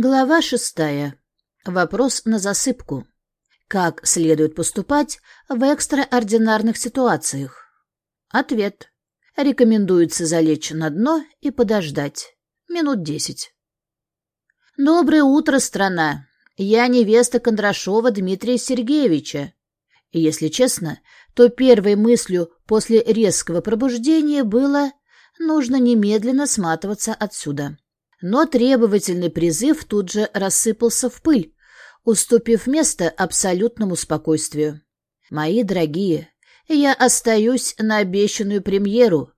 Глава шестая. Вопрос на засыпку. Как следует поступать в экстраординарных ситуациях? Ответ. Рекомендуется залечь на дно и подождать. Минут десять. Доброе утро, страна. Я невеста Кондрашова Дмитрия Сергеевича. И, если честно, то первой мыслью после резкого пробуждения было «нужно немедленно сматываться отсюда». Но требовательный призыв тут же рассыпался в пыль, уступив место абсолютному спокойствию. «Мои дорогие, я остаюсь на обещанную премьеру.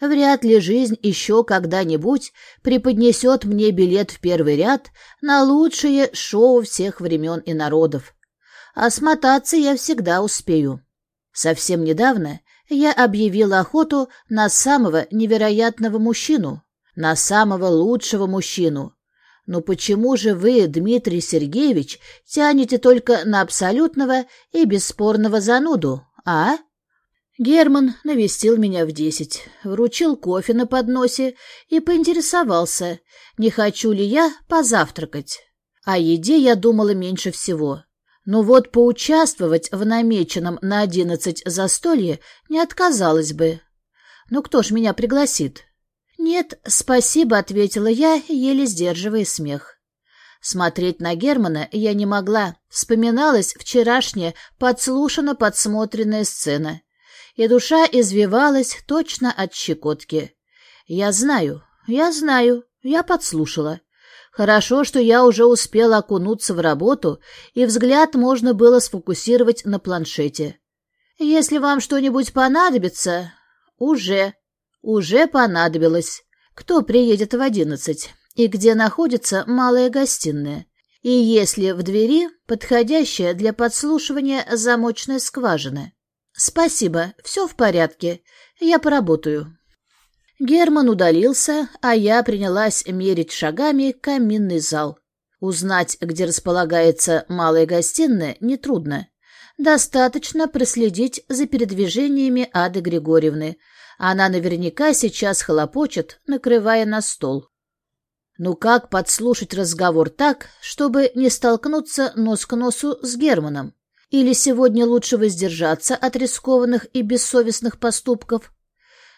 Вряд ли жизнь еще когда-нибудь преподнесет мне билет в первый ряд на лучшее шоу всех времен и народов. А смотаться я всегда успею. Совсем недавно я объявила охоту на самого невероятного мужчину — на самого лучшего мужчину. Но почему же вы, Дмитрий Сергеевич, тянете только на абсолютного и бесспорного зануду, а? Герман навестил меня в десять, вручил кофе на подносе и поинтересовался, не хочу ли я позавтракать. О еде я думала меньше всего. Но вот поучаствовать в намеченном на одиннадцать застолье не отказалась бы. Ну кто ж меня пригласит? «Нет, спасибо», — ответила я, еле сдерживая смех. Смотреть на Германа я не могла. Вспоминалась вчерашняя, подслушана подсмотренная сцена. И душа извивалась точно от щекотки. Я знаю, я знаю, я подслушала. Хорошо, что я уже успела окунуться в работу, и взгляд можно было сфокусировать на планшете. Если вам что-нибудь понадобится... Уже. Уже понадобилось. Кто приедет в одиннадцать? И где находится малая гостиная? И если в двери подходящая для подслушивания замочная скважина? Спасибо, все в порядке. Я поработаю. Герман удалился, а я принялась мерить шагами каминный зал. Узнать, где располагается малая гостиная, нетрудно. Достаточно проследить за передвижениями Ады Григорьевны, она наверняка сейчас хлопочет, накрывая на стол. Ну как подслушать разговор так, чтобы не столкнуться нос к носу с Германом? Или сегодня лучше воздержаться от рискованных и бессовестных поступков?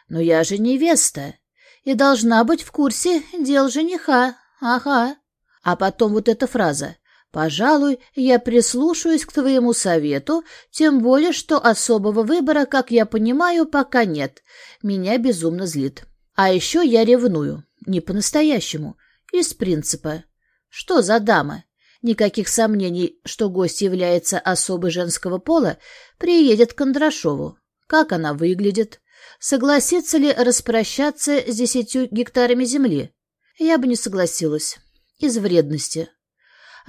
Но я же невеста и должна быть в курсе дел жениха. Ага. А потом вот эта фраза Пожалуй, я прислушаюсь к твоему совету, тем более, что особого выбора, как я понимаю, пока нет. Меня безумно злит. А еще я ревную. Не по-настоящему. Из принципа. Что за дама? Никаких сомнений, что гость является особой женского пола, приедет к Кондрашову. Как она выглядит? Согласится ли распрощаться с десятью гектарами земли? Я бы не согласилась. Из вредности.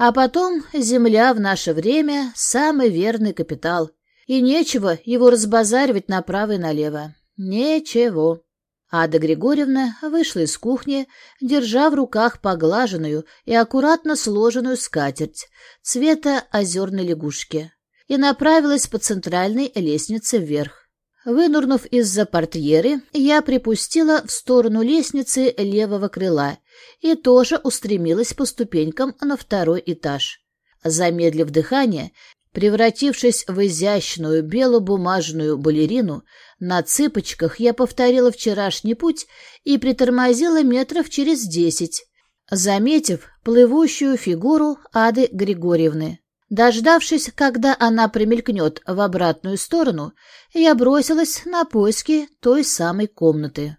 А потом земля в наше время — самый верный капитал. И нечего его разбазаривать направо и налево. Ничего. Ада Григорьевна вышла из кухни, держа в руках поглаженную и аккуратно сложенную скатерть цвета озерной лягушки и направилась по центральной лестнице вверх. Вынурнув из-за портьеры, я припустила в сторону лестницы левого крыла и тоже устремилась по ступенькам на второй этаж. Замедлив дыхание, превратившись в изящную белобумажную балерину, на цыпочках я повторила вчерашний путь и притормозила метров через десять, заметив плывущую фигуру Ады Григорьевны. Дождавшись, когда она примелькнет в обратную сторону, я бросилась на поиски той самой комнаты.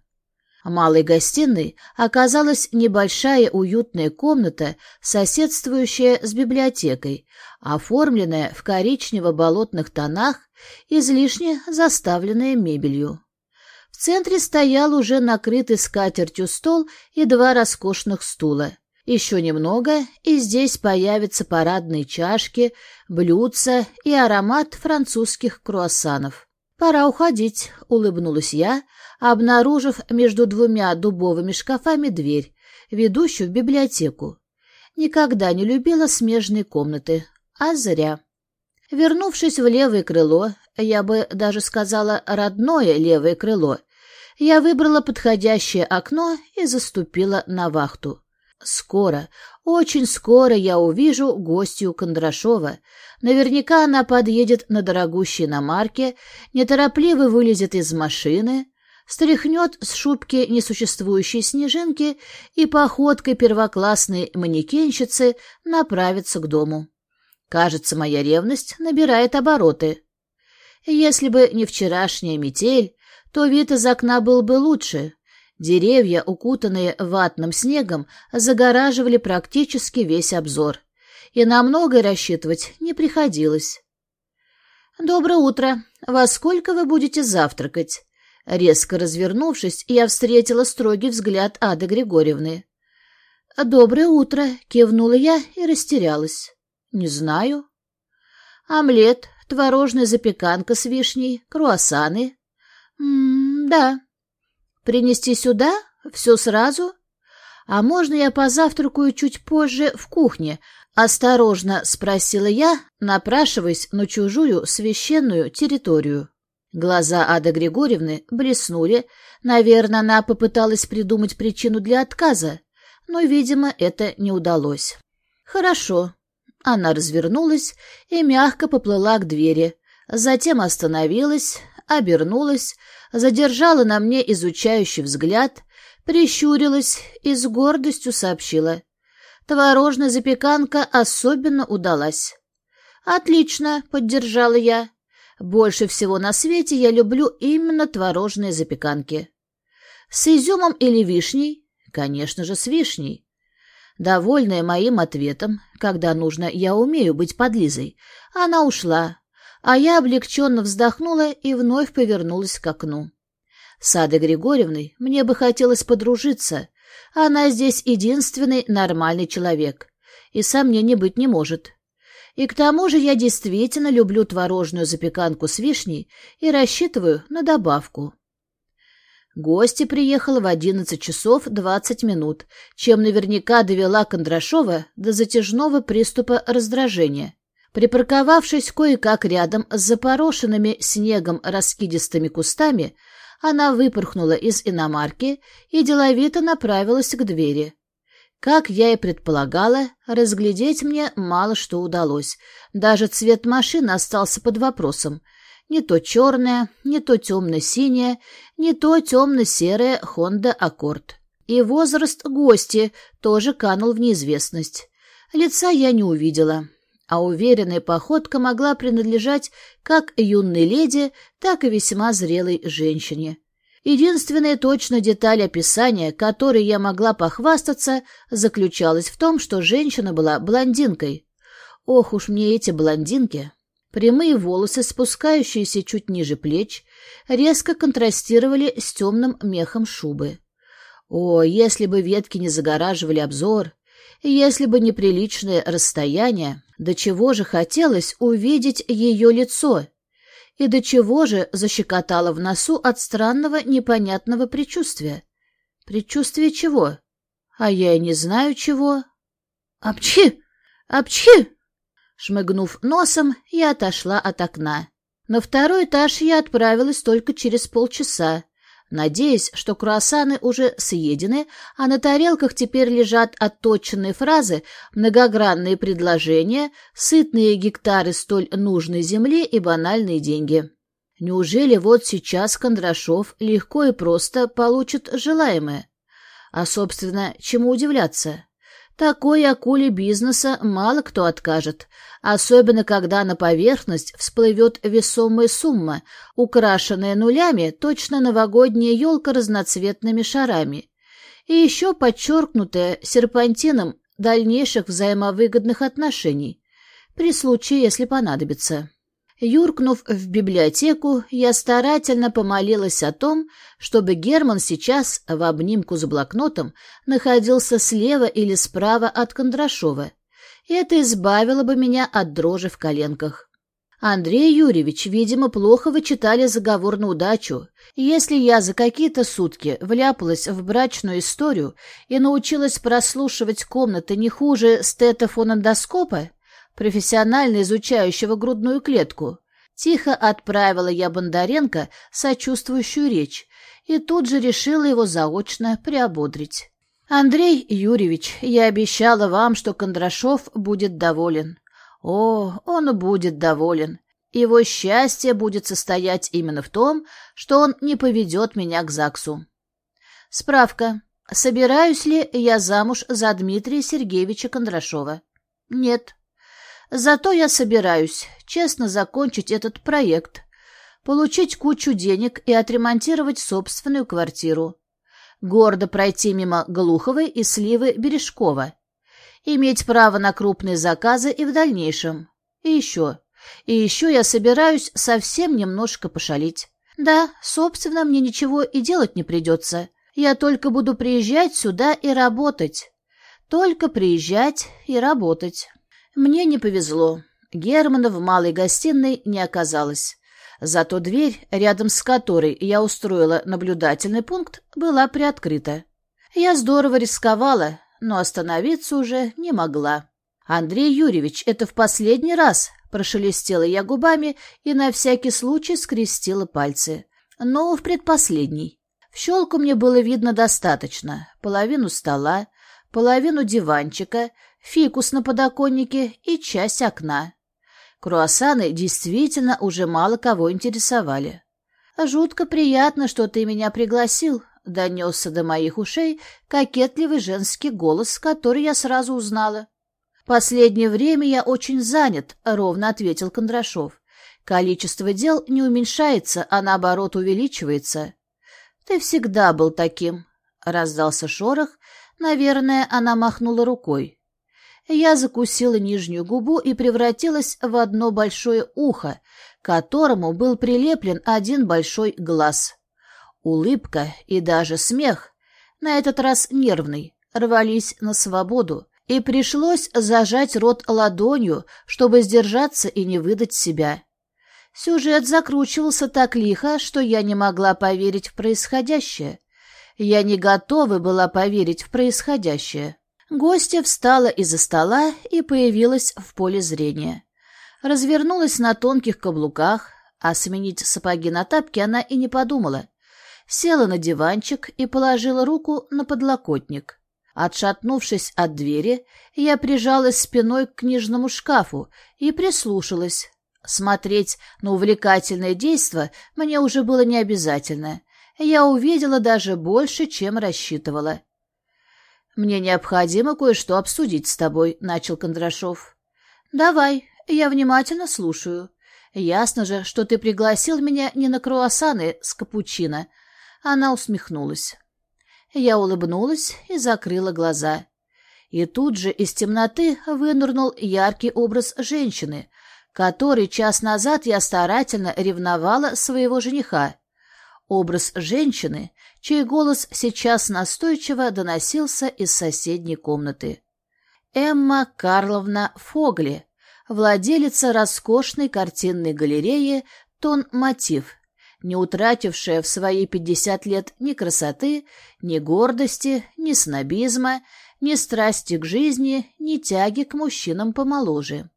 Малой гостиной оказалась небольшая уютная комната, соседствующая с библиотекой, оформленная в коричнево-болотных тонах, излишне заставленная мебелью. В центре стоял уже накрытый скатертью стол и два роскошных стула. Еще немного, и здесь появятся парадные чашки, блюдца и аромат французских круассанов. «Пора уходить», — улыбнулась я, обнаружив между двумя дубовыми шкафами дверь, ведущую в библиотеку. Никогда не любила смежные комнаты, а зря. Вернувшись в левое крыло, я бы даже сказала родное левое крыло, я выбрала подходящее окно и заступила на вахту. Скоро, Очень скоро я увижу гостью Кондрашова. Наверняка она подъедет на дорогущей иномарке, неторопливо вылезет из машины, стряхнет с шубки несуществующие снежинки и походкой первоклассной манекенщицы направится к дому. Кажется, моя ревность набирает обороты. Если бы не вчерашняя метель, то вид из окна был бы лучше. Деревья, укутанные ватным снегом, загораживали практически весь обзор. И на многое рассчитывать не приходилось. «Доброе утро. Во сколько вы будете завтракать?» Резко развернувшись, я встретила строгий взгляд Ады Григорьевны. «Доброе утро!» — кивнула я и растерялась. «Не знаю». «Омлет, творожная запеканка с вишней, круассаны». «М -м, «Да». «Принести сюда? Все сразу?» «А можно я позавтракаю чуть позже в кухне?» — осторожно спросила я, напрашиваясь на чужую священную территорию. Глаза Ады Григорьевны блеснули. Наверное, она попыталась придумать причину для отказа, но, видимо, это не удалось. «Хорошо». Она развернулась и мягко поплыла к двери, затем остановилась, обернулась, задержала на мне изучающий взгляд, прищурилась и с гордостью сообщила. Творожная запеканка особенно удалась. «Отлично», — поддержала я. Больше всего на свете я люблю именно творожные запеканки. С изюмом или вишней? Конечно же, с вишней. Довольная моим ответом, когда нужно, я умею быть подлизой, она ушла, а я облегченно вздохнула и вновь повернулась к окну. С Адой Григорьевной мне бы хотелось подружиться. Она здесь единственный нормальный человек, и сомнений быть не может. И к тому же я действительно люблю творожную запеканку с вишней и рассчитываю на добавку. Гости приехала в одиннадцать часов двадцать минут, чем наверняка довела Кондрашова до затяжного приступа раздражения. Припарковавшись кое-как рядом с запорошенными снегом раскидистыми кустами, она выпорхнула из иномарки и деловито направилась к двери. Как я и предполагала, разглядеть мне мало что удалось. Даже цвет машины остался под вопросом. Не то черная, не то темно-синяя, не то темно-серая Honda Accord. И возраст гости тоже канул в неизвестность. Лица я не увидела, а уверенная походка могла принадлежать как юной леди, так и весьма зрелой женщине. Единственная точная деталь описания, которой я могла похвастаться, заключалась в том, что женщина была блондинкой. Ох уж мне эти блондинки! Прямые волосы, спускающиеся чуть ниже плеч, резко контрастировали с темным мехом шубы. О, если бы ветки не загораживали обзор, если бы неприличное расстояние, до чего же хотелось увидеть ее лицо — и до чего же защекотало в носу от странного непонятного предчувствия? Предчувствие чего? А я и не знаю чего. Апчи! Апчи! Шмыгнув носом, я отошла от окна. На второй этаж я отправилась только через полчаса, надеясь, что круассаны уже съедены, а на тарелках теперь лежат отточенные фразы, многогранные предложения, сытные гектары столь нужной земли и банальные деньги. Неужели вот сейчас Кондрашов легко и просто получит желаемое? А, собственно, чему удивляться? Такой акуле бизнеса мало кто откажет, особенно когда на поверхность всплывет весомая сумма, украшенная нулями точно новогодняя елка разноцветными шарами, и еще подчеркнутая серпантином дальнейших взаимовыгодных отношений, при случае, если понадобится. Юркнув в библиотеку, я старательно помолилась о том, чтобы Герман сейчас, в обнимку с блокнотом, находился слева или справа от Кондрашова. Это избавило бы меня от дрожи в коленках. Андрей Юрьевич, видимо, плохо вычитали заговор на удачу. Если я за какие-то сутки вляпалась в брачную историю и научилась прослушивать комнаты не хуже стетофонендоскопа, профессионально изучающего грудную клетку, тихо отправила я Бондаренко сочувствующую речь и тут же решила его заочно приободрить. Андрей Юрьевич, я обещала вам, что Кондрашов будет доволен. О, он будет доволен. Его счастье будет состоять именно в том, что он не поведет меня к ЗАГСу. Справка. Собираюсь ли я замуж за Дмитрия Сергеевича Кондрашова? Нет. Зато я собираюсь честно закончить этот проект, получить кучу денег и отремонтировать собственную квартиру. Гордо пройти мимо Глуховой и Сливы Бережкова. Иметь право на крупные заказы и в дальнейшем. И еще. И еще я собираюсь совсем немножко пошалить. Да, собственно, мне ничего и делать не придется. Я только буду приезжать сюда и работать. Только приезжать и работать. Мне не повезло. Германа в малой гостиной не оказалось. Зато дверь, рядом с которой я устроила наблюдательный пункт, была приоткрыта. Я здорово рисковала, но остановиться уже не могла. «Андрей Юрьевич, это в последний раз!» — прошелестела я губами и на всякий случай скрестила пальцы. «Но в предпоследний. В щелку мне было видно достаточно. Половину стола, половину диванчика, фикус на подоконнике и часть окна. Круассаны действительно уже мало кого интересовали. «Жутко приятно, что ты меня пригласил», — донесся до моих ушей кокетливый женский голос, который я сразу узнала. «Последнее время я очень занят», — ровно ответил Кондрашов. «Количество дел не уменьшается, а наоборот увеличивается». «Ты всегда был таким», — раздался шорох. Наверное, она махнула рукой. Я закусила нижнюю губу и превратилась в одно большое ухо, которому был прилеплен один большой глаз. Улыбка и даже смех, на этот раз нервный, рвались на свободу, и пришлось зажать рот ладонью, чтобы сдержаться и не выдать себя. Сюжет закручивался так лихо, что я не могла поверить в происходящее. Я не готова была поверить в происходящее. Гостья встала из-за стола и появилась в поле зрения. Развернулась на тонких каблуках, а сменить сапоги на тапки она и не подумала. Села на диванчик и положила руку на подлокотник. Отшатнувшись от двери, я прижалась спиной к книжному шкафу и прислушалась. Смотреть на увлекательное действо мне уже было не обязательно. Я увидела даже больше, чем рассчитывала. «Мне необходимо кое-что обсудить с тобой», — начал Кондрашов. «Давай, я внимательно слушаю. Ясно же, что ты пригласил меня не на круассаны с капучино». Она усмехнулась. Я улыбнулась и закрыла глаза. И тут же из темноты вынырнул яркий образ женщины, который час назад я старательно ревновала своего жениха. Образ женщины, чей голос сейчас настойчиво доносился из соседней комнаты. Эмма Карловна Фогли, владелица роскошной картинной галереи «Тон Мотив», не утратившая в свои пятьдесят лет ни красоты, ни гордости, ни снобизма, ни страсти к жизни, ни тяги к мужчинам помоложе.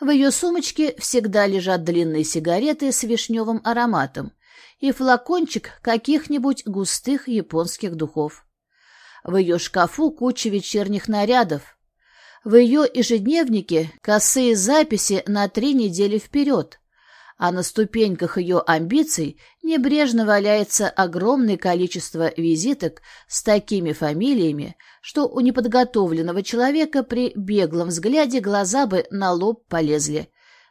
В ее сумочке всегда лежат длинные сигареты с вишневым ароматом, и флакончик каких-нибудь густых японских духов. В ее шкафу куча вечерних нарядов. В ее ежедневнике косые записи на три недели вперед, а на ступеньках ее амбиций небрежно валяется огромное количество визиток с такими фамилиями, что у неподготовленного человека при беглом взгляде глаза бы на лоб полезли.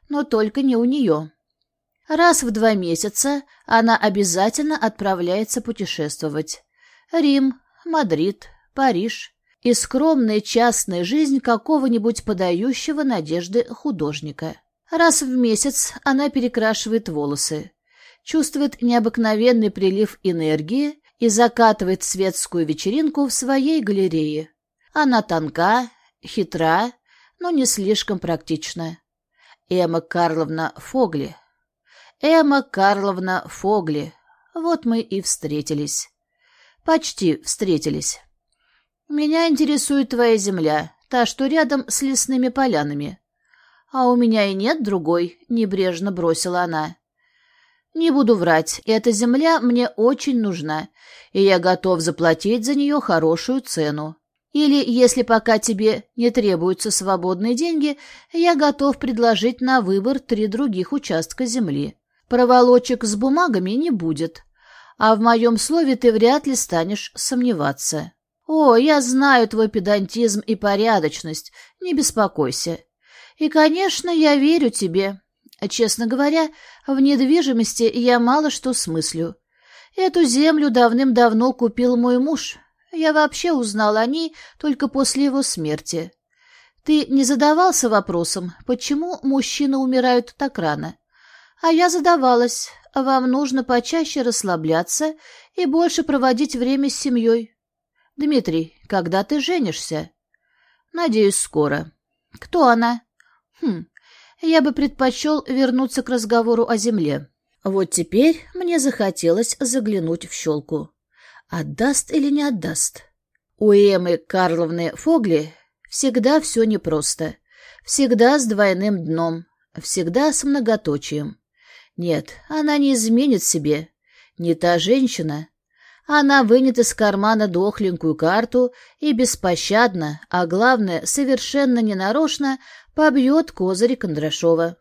Но только не у нее. Раз в два месяца она обязательно отправляется путешествовать. Рим, Мадрид, Париж и скромная частная жизнь какого-нибудь подающего надежды художника. Раз в месяц она перекрашивает волосы, чувствует необыкновенный прилив энергии и закатывает светскую вечеринку в своей галерее. Она тонка, хитра, но не слишком практична. Эмма Карловна Фогли – Эмма Карловна Фогли. Вот мы и встретились. Почти встретились. Меня интересует твоя земля, та, что рядом с лесными полянами. А у меня и нет другой, небрежно бросила она. Не буду врать, эта земля мне очень нужна, и я готов заплатить за нее хорошую цену. Или, если пока тебе не требуются свободные деньги, я готов предложить на выбор три других участка земли. Проволочек с бумагами не будет, а в моем слове ты вряд ли станешь сомневаться. О, я знаю твой педантизм и порядочность, не беспокойся. И, конечно, я верю тебе. Честно говоря, в недвижимости я мало что смыслю. Эту землю давным-давно купил мой муж. Я вообще узнал о ней только после его смерти. Ты не задавался вопросом, почему мужчины умирают так рано? А я задавалась. Вам нужно почаще расслабляться и больше проводить время с семьей. Дмитрий, когда ты женишься? Надеюсь, скоро. Кто она? Хм, я бы предпочел вернуться к разговору о земле. Вот теперь мне захотелось заглянуть в щелку. Отдаст или не отдаст? У Эмы Карловны Фогли всегда все непросто. Всегда с двойным дном. Всегда с многоточием. Нет, она не изменит себе. Не та женщина. Она вынет из кармана дохленькую карту и беспощадно, а главное, совершенно ненарочно, побьет козыри Кондрашова.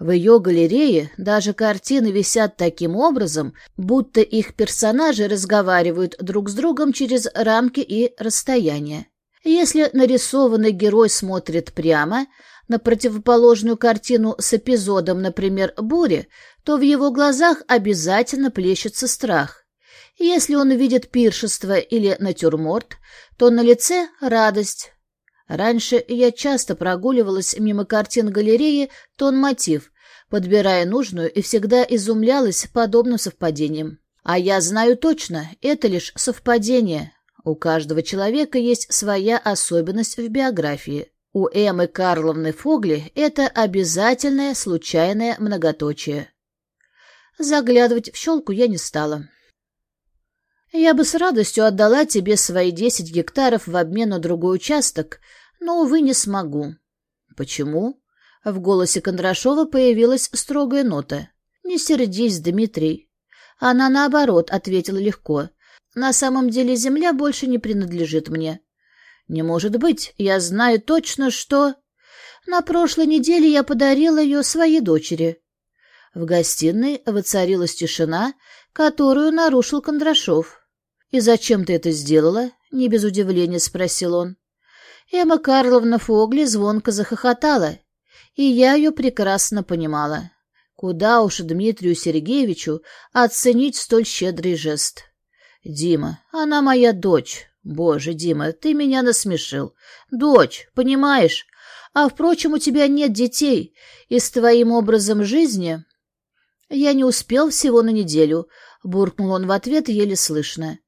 В ее галерее даже картины висят таким образом, будто их персонажи разговаривают друг с другом через рамки и расстояния. Если нарисованный герой смотрит прямо, на противоположную картину с эпизодом, например, бури, то в его глазах обязательно плещется страх. Если он видит пиршество или натюрморт, то на лице радость. Раньше я часто прогуливалась мимо картин галереи «Тон-мотив», подбирая нужную и всегда изумлялась подобным совпадением. А я знаю точно, это лишь совпадение. У каждого человека есть своя особенность в биографии. У Эммы Карловны Фогли это обязательное случайное многоточие. Заглядывать в щелку я не стала. Я бы с радостью отдала тебе свои десять гектаров в обмен на другой участок, но, увы, не смогу. Почему? В голосе Кондрашова появилась строгая нота. Не сердись, Дмитрий. Она, наоборот, ответила легко. На самом деле земля больше не принадлежит мне. «Не может быть. Я знаю точно, что...» «На прошлой неделе я подарила ее своей дочери». В гостиной воцарилась тишина, которую нарушил Кондрашов. «И зачем ты это сделала?» — не без удивления спросил он. Эмма Карловна Фогли звонко захохотала, и я ее прекрасно понимала. Куда уж Дмитрию Сергеевичу оценить столь щедрый жест. «Дима, она моя дочь, Боже, Дима, ты меня насмешил. Дочь, понимаешь? А, впрочем, у тебя нет детей, и с твоим образом жизни... Я не успел всего на неделю, буркнул он в ответ еле слышно.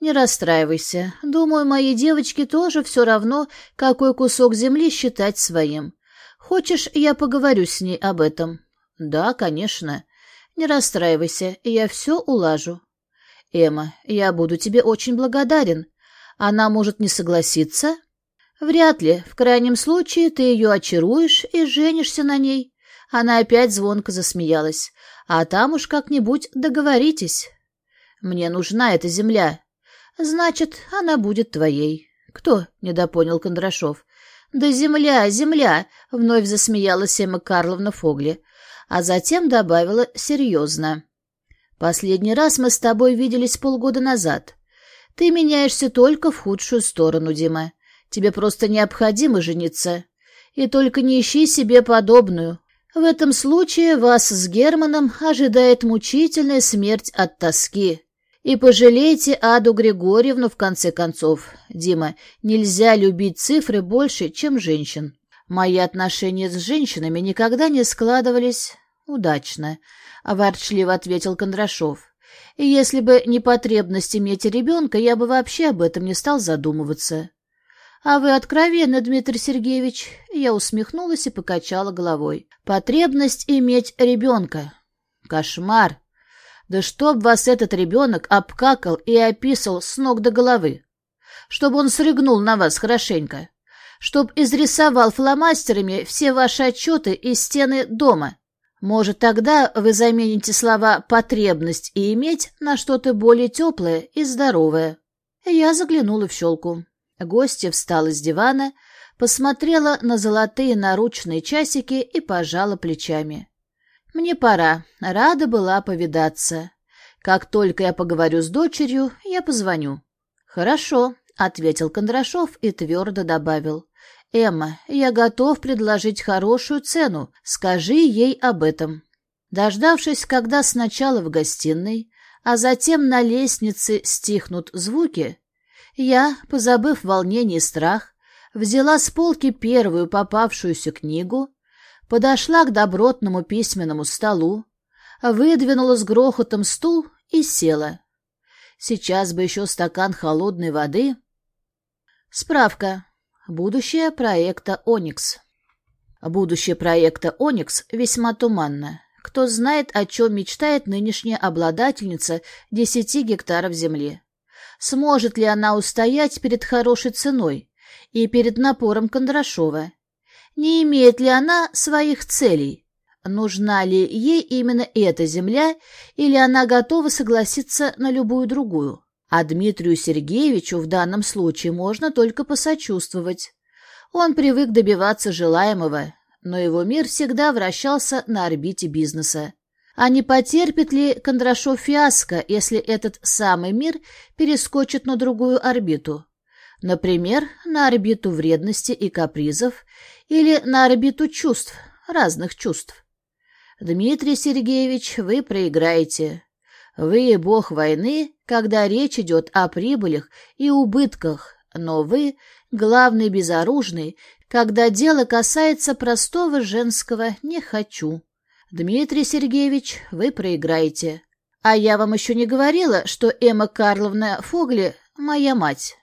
Не расстраивайся. Думаю, моей девочке тоже все равно, какой кусок земли считать своим. Хочешь, я поговорю с ней об этом? Да, конечно. Не расстраивайся, я все улажу. Эмма, я буду тебе очень благодарен. Она может не согласиться? Вряд ли. В крайнем случае ты ее очаруешь и женишься на ней. Она опять звонко засмеялась. А там уж как-нибудь договоритесь. Мне нужна эта земля. Значит, она будет твоей. Кто? — недопонял Кондрашов. Да земля, земля! — вновь засмеялась Эмма Карловна Фогли. А затем добавила серьезно. Последний раз мы с тобой виделись полгода назад. Ты меняешься только в худшую сторону, Дима. Тебе просто необходимо жениться. И только не ищи себе подобную. В этом случае вас с Германом ожидает мучительная смерть от тоски. И пожалейте Аду Григорьевну в конце концов. Дима, нельзя любить цифры больше, чем женщин. Мои отношения с женщинами никогда не складывались удачно, — ворчливо ответил Кондрашов. Если бы не потребность иметь ребенка, я бы вообще об этом не стал задумываться. — А вы откровенны, Дмитрий Сергеевич? Я усмехнулась и покачала головой. — Потребность иметь ребенка. Кошмар! Да чтоб вас этот ребенок обкакал и описал с ног до головы! Чтобы он срыгнул на вас хорошенько! Чтоб изрисовал фломастерами все ваши отчеты и стены дома! Может, тогда вы замените слова «потребность» и «иметь» на что-то более теплое и здоровое. Я заглянула в щелку. Гостья встала с дивана, посмотрела на золотые наручные часики и пожала плечами. «Мне пора. Рада была повидаться. Как только я поговорю с дочерью, я позвоню». «Хорошо», — ответил Кондрашов и твердо добавил. «Эмма, я готов предложить хорошую цену. Скажи ей об этом». Дождавшись, когда сначала в гостиной, а затем на лестнице стихнут звуки, я, позабыв волнение и страх, взяла с полки первую попавшуюся книгу, подошла к добротному письменному столу, выдвинула с грохотом стул и села. Сейчас бы еще стакан холодной воды. Справка. Будущее проекта «Оникс». Будущее проекта «Оникс» весьма туманно. Кто знает, о чем мечтает нынешняя обладательница десяти гектаров земли. Сможет ли она устоять перед хорошей ценой и перед напором Кондрашова? Не имеет ли она своих целей? Нужна ли ей именно эта земля, или она готова согласиться на любую другую? А Дмитрию Сергеевичу в данном случае можно только посочувствовать. Он привык добиваться желаемого, но его мир всегда вращался на орбите бизнеса. А не потерпит ли Кондрашов фиаско, если этот самый мир перескочит на другую орбиту? Например, на орбиту вредности и капризов или на орбиту чувств, разных чувств. Дмитрий Сергеевич, вы проиграете. Вы бог войны, когда речь идет о прибылях и убытках, но вы главный безоружный, когда дело касается простого женского «не хочу». Дмитрий Сергеевич, вы проиграете. А я вам еще не говорила, что Эмма Карловна Фогли — моя мать.